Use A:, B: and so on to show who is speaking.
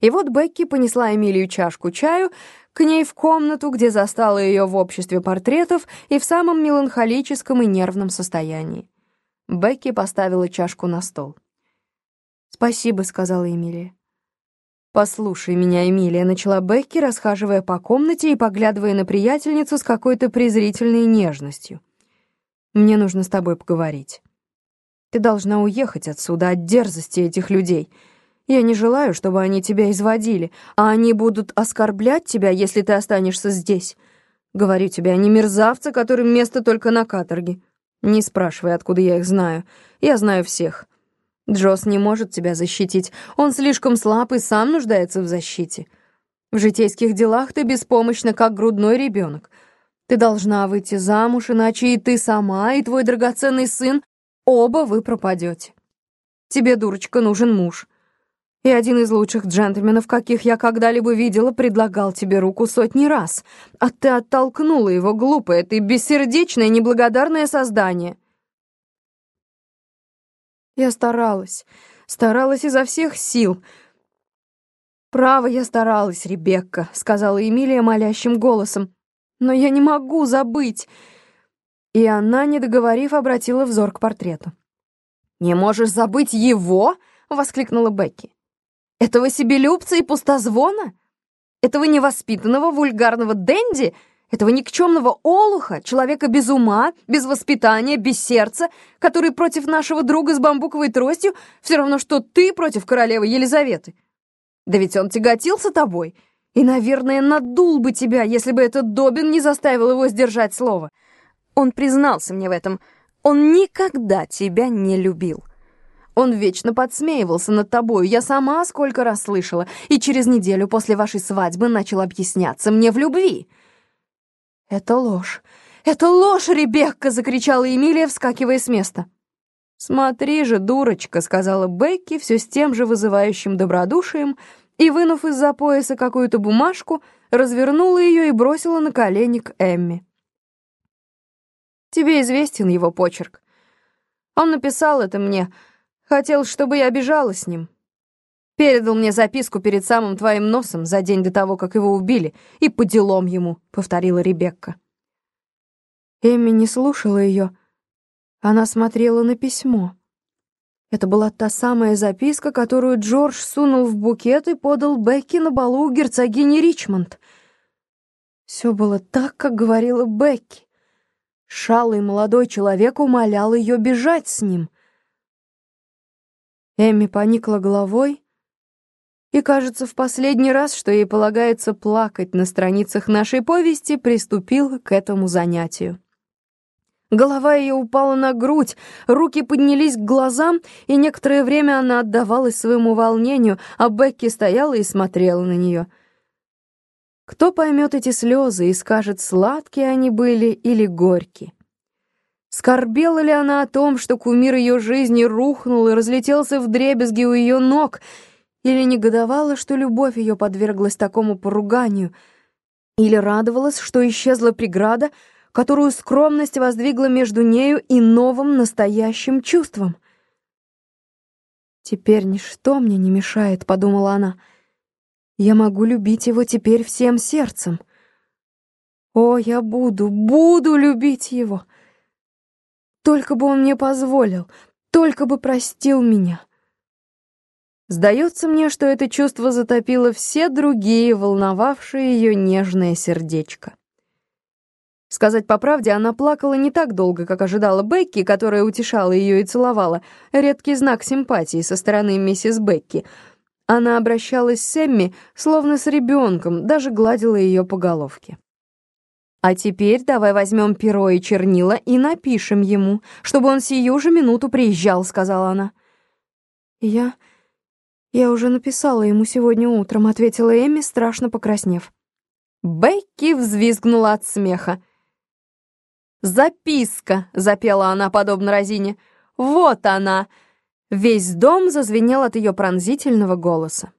A: И вот Бекки понесла Эмилию чашку чаю к ней в комнату, где застала ее в обществе портретов и в самом меланхолическом и нервном состоянии. Бекки поставила чашку на стол. «Спасибо», — сказала Эмилия. «Послушай меня, Эмилия», — начала Бекки, расхаживая по комнате и поглядывая на приятельницу с какой-то презрительной нежностью. «Мне нужно с тобой поговорить. Ты должна уехать отсюда от дерзости этих людей». Я не желаю, чтобы они тебя изводили, а они будут оскорблять тебя, если ты останешься здесь. Говорю тебе, они мерзавцы, которым место только на каторге. Не спрашивай, откуда я их знаю. Я знаю всех. Джос не может тебя защитить. Он слишком слаб и сам нуждается в защите. В житейских делах ты беспомощна, как грудной ребенок. Ты должна выйти замуж, иначе и ты сама, и твой драгоценный сын, оба вы пропадете. Тебе, дурочка, нужен муж и один из лучших джентльменов, каких я когда-либо видела, предлагал тебе руку сотни раз, а ты оттолкнула его, глупое ты, бессердечное, неблагодарное создание. Я старалась, старалась изо всех сил. «Право, я старалась, Ребекка», — сказала Эмилия молящим голосом. «Но я не могу забыть». И она, не договорив, обратила взор к портрету. «Не можешь забыть его?» — воскликнула Бекки. Этого себелюбца и пустозвона? Этого невоспитанного вульгарного денди? Этого никчемного олуха, человека без ума, без воспитания, без сердца, который против нашего друга с бамбуковой тростью все равно, что ты против королевы Елизаветы? Да ведь он тяготился тобой и, наверное, надул бы тебя, если бы этот Добин не заставил его сдержать слово. Он признался мне в этом. Он никогда тебя не любил. Он вечно подсмеивался над тобою, я сама сколько раз слышала, и через неделю после вашей свадьбы начал объясняться мне в любви». «Это ложь! Это ложь, Ребекка!» — закричала Эмилия, вскакивая с места. «Смотри же, дурочка!» — сказала Бекки все с тем же вызывающим добродушием, и, вынув из-за пояса какую-то бумажку, развернула ее и бросила на колени к Эмми. «Тебе известен его почерк. Он написал это мне...» Хотел, чтобы я бежала с ним. Передал мне записку перед самым твоим носом за день до того, как его убили, и по делам ему», — повторила Ребекка. Эми не слушала ее. Она смотрела на письмо. Это была та самая записка, которую Джордж сунул в букет и подал Бекки на балу у герцогини Ричмонд. Все было так, как говорила Бекки. Шалый молодой человек умолял ее бежать с ним. Эми поникла головой, и, кажется, в последний раз, что ей полагается плакать на страницах нашей повести, приступил к этому занятию. Голова ее упала на грудь, руки поднялись к глазам, и некоторое время она отдавалась своему волнению, а Бекки стояла и смотрела на нее. Кто поймет эти слезы и скажет, сладкие они были или горькие? Скорбела ли она о том, что кумир ее жизни рухнул и разлетелся в дребезги у ее ног, или негодовала, что любовь ее подверглась такому поруганию, или радовалась, что исчезла преграда, которую скромность воздвигла между нею и новым настоящим чувством. «Теперь ничто мне не мешает», — подумала она. «Я могу любить его теперь всем сердцем. О, я буду, буду любить его!» Только бы он мне позволил, только бы простил меня. Сдается мне, что это чувство затопило все другие, волновавшие ее нежное сердечко. Сказать по правде, она плакала не так долго, как ожидала Бекки, которая утешала ее и целовала, редкий знак симпатии со стороны миссис Бекки. Она обращалась с Эмми, словно с ребенком, даже гладила ее по головке. А теперь давай возьмем перо и чернила и напишем ему, чтобы он сию же минуту приезжал», — сказала она. «Я... я уже написала ему сегодня утром», — ответила Эми, страшно покраснев. Бекки взвизгнула от смеха. «Записка!» — запела она, подобно Розине. «Вот она!» Весь дом зазвенел от ее пронзительного голоса.